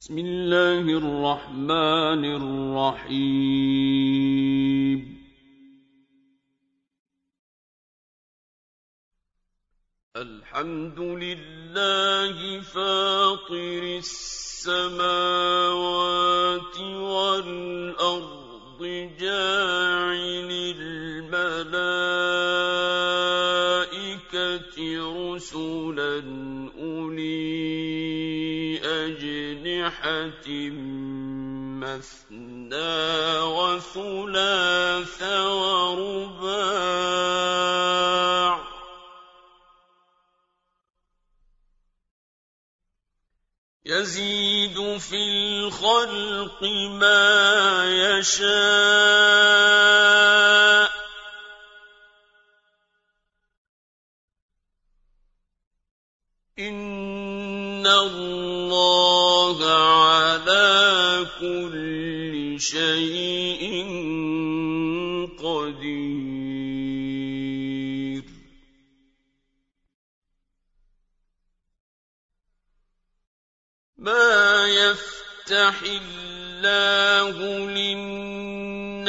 بسم الله الرحمن الرحيم. الحمد لله فاطر السماوات والأرض جاعل الملائكة رسلا اجنحه مثنى وثلاث ورباع يزيد في الخلق ما يشاء ان الله كل شيء قدير. ما يفتح الله للناس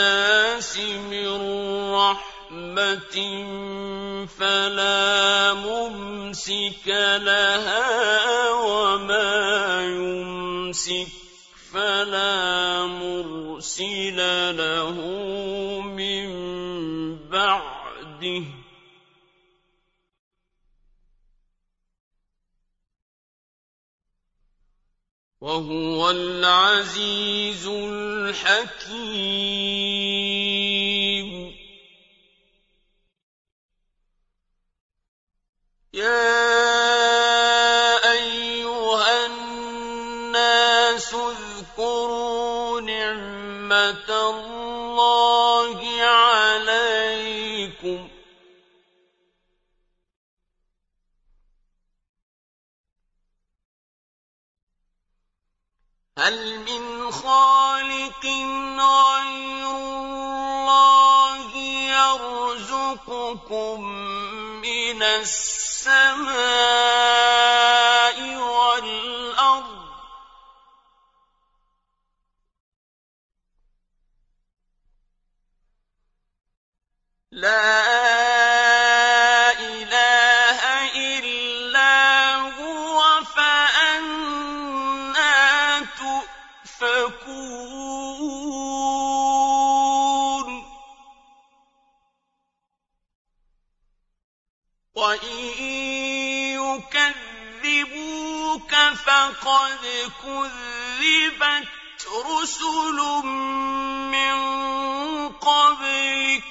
من رحمة فلا ممسك لها وما يمسك فلا مرسل له من بعده. وهو العزيز الحكيم. يا الله عليكم. هل من خالق غير الله يرزقكم من السماء فقد كذبت رسل من قبلك.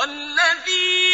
وَالَّذِينَ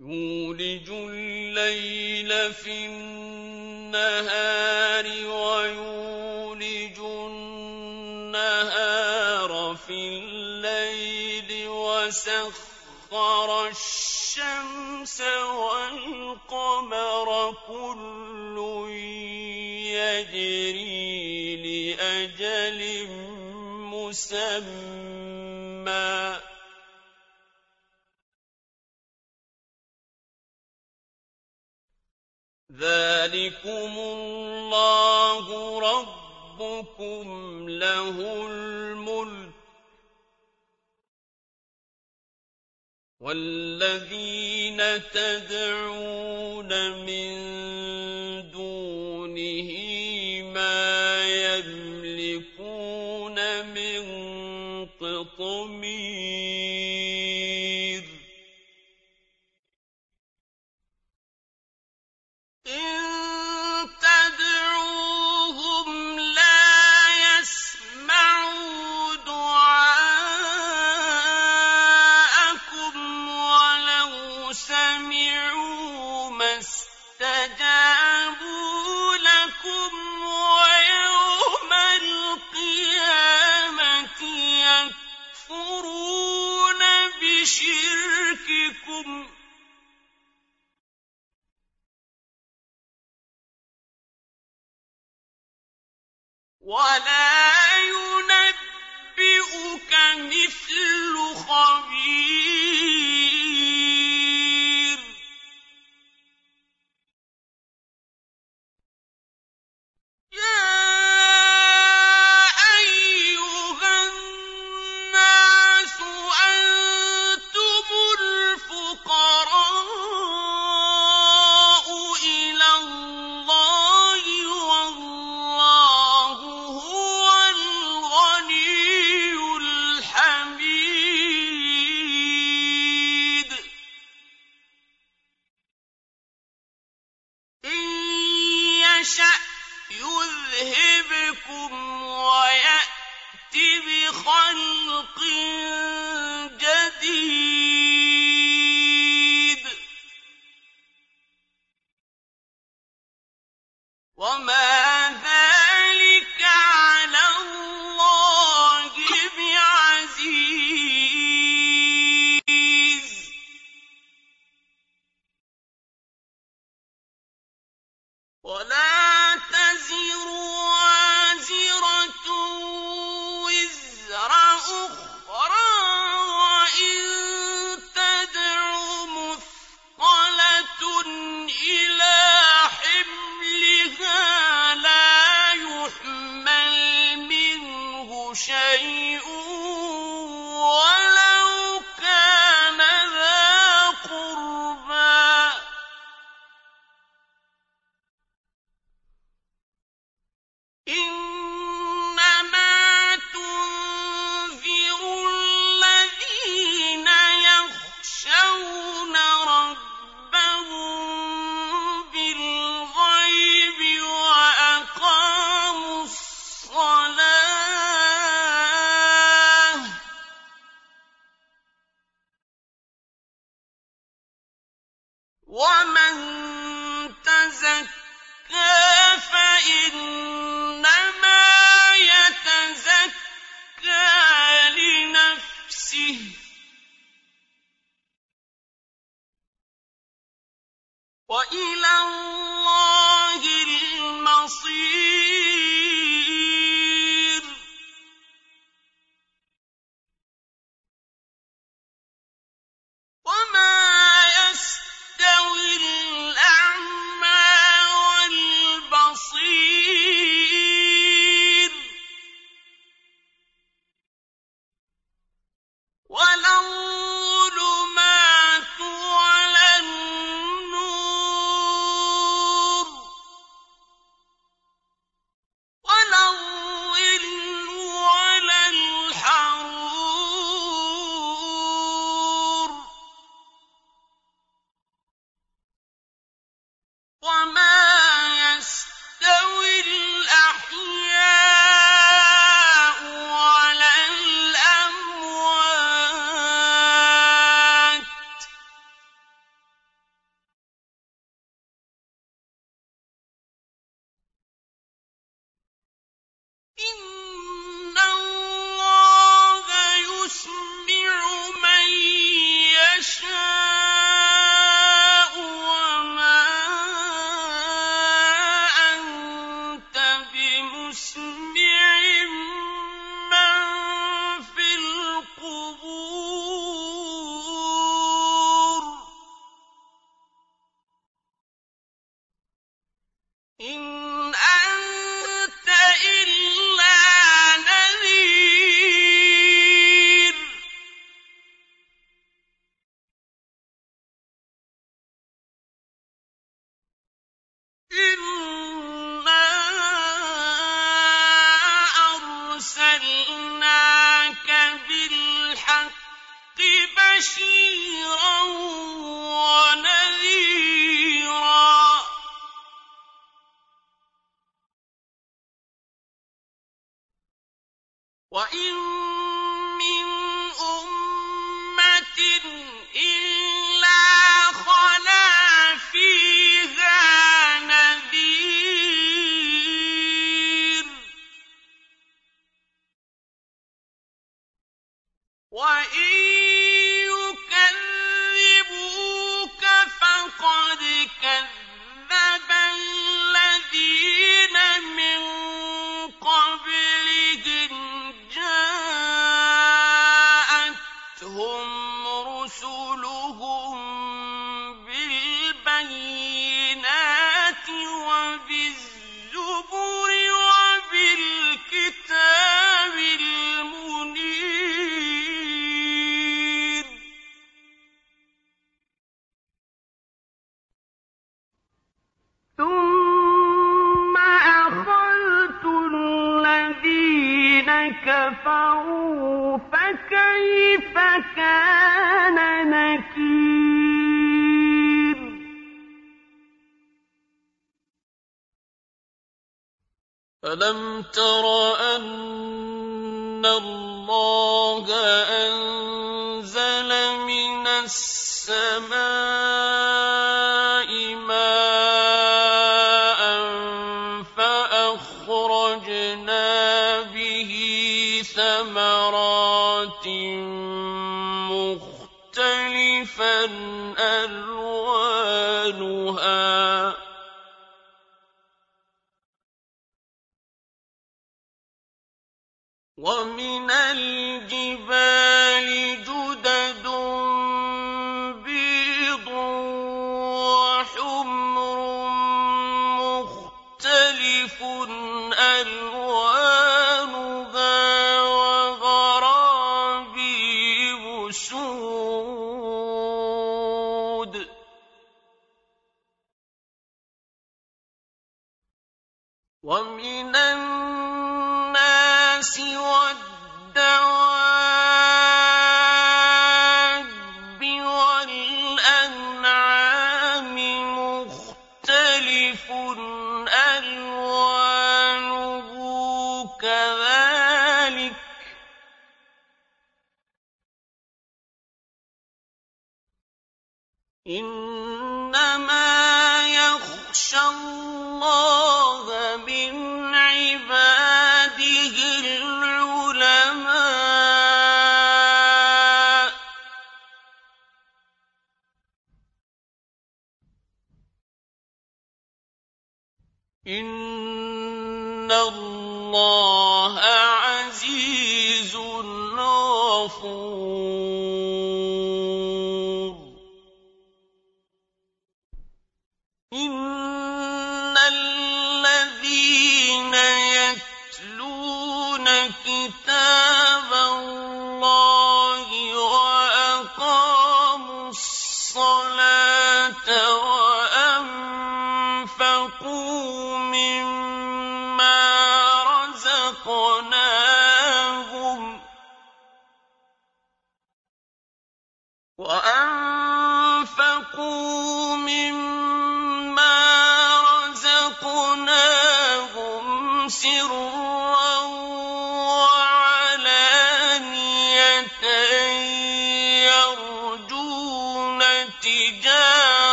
يولج الليل في النهار ويولج النهار في الليل وسخر الشمس والقمر كل يجري لأجل مسمى. ذلكم الله ربكم له الملك والذين تدعون من دونه مُّخْتَلِفًا أَلْوَانُهَا ۚ. وَمِنَ الْجِبَالِ جُدَدٌ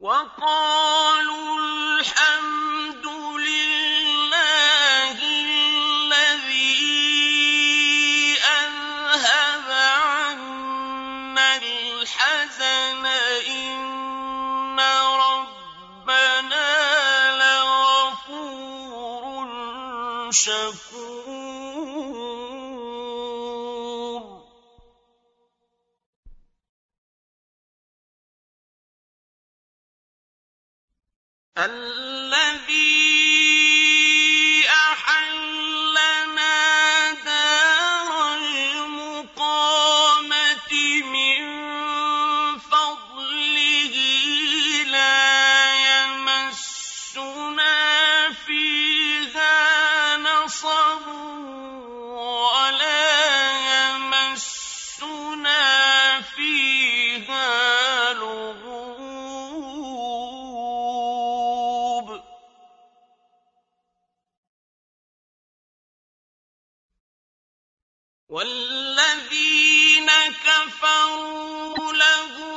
وَقَالُوا وَالَّذِينَ كَفَرُوا لَهُمْ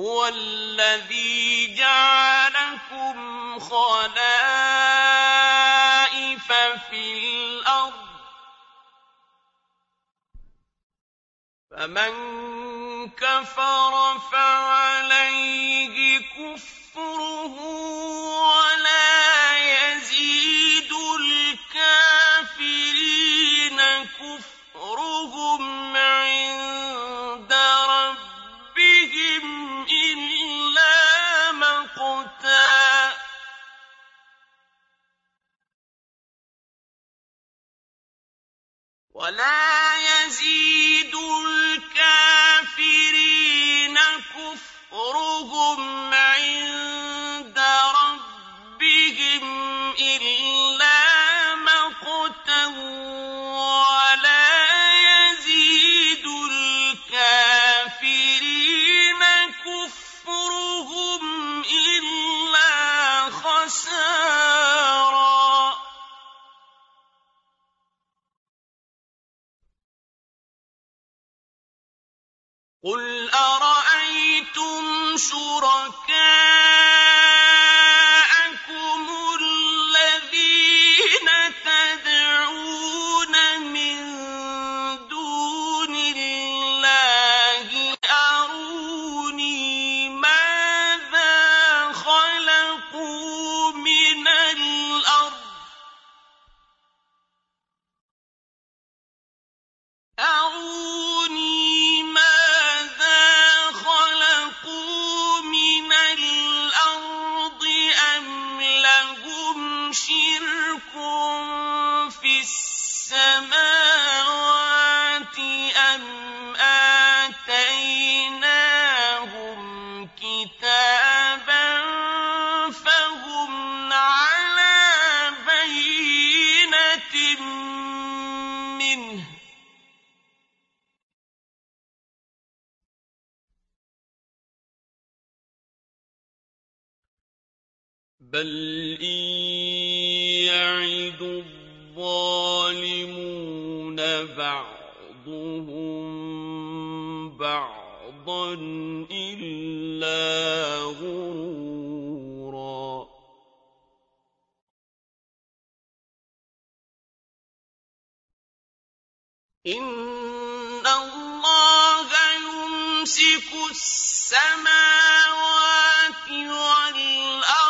هو الذي جعلكم خلائف في الأرض. فمن كفر فعليه كفر. ولا يزيد الكافرين كفرهم عند بل إن يعد الظالمون بعضهم بعضا إلا غرورا. إن الله يمسك السماوات والأرض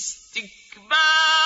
اسْتِكْبَارًا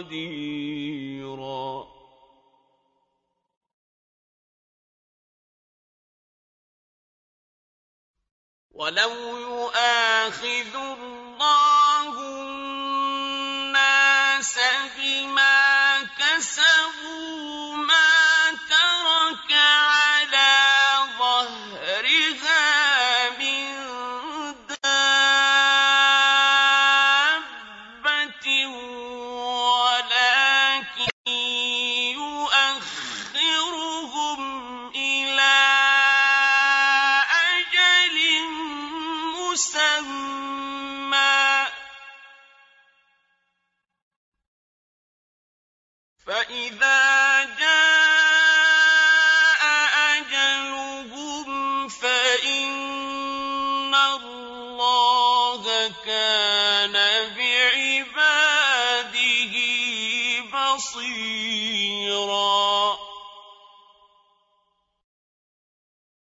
قَدِيرًا. وَلَوْ يُؤَاخِذُ اللَّهُ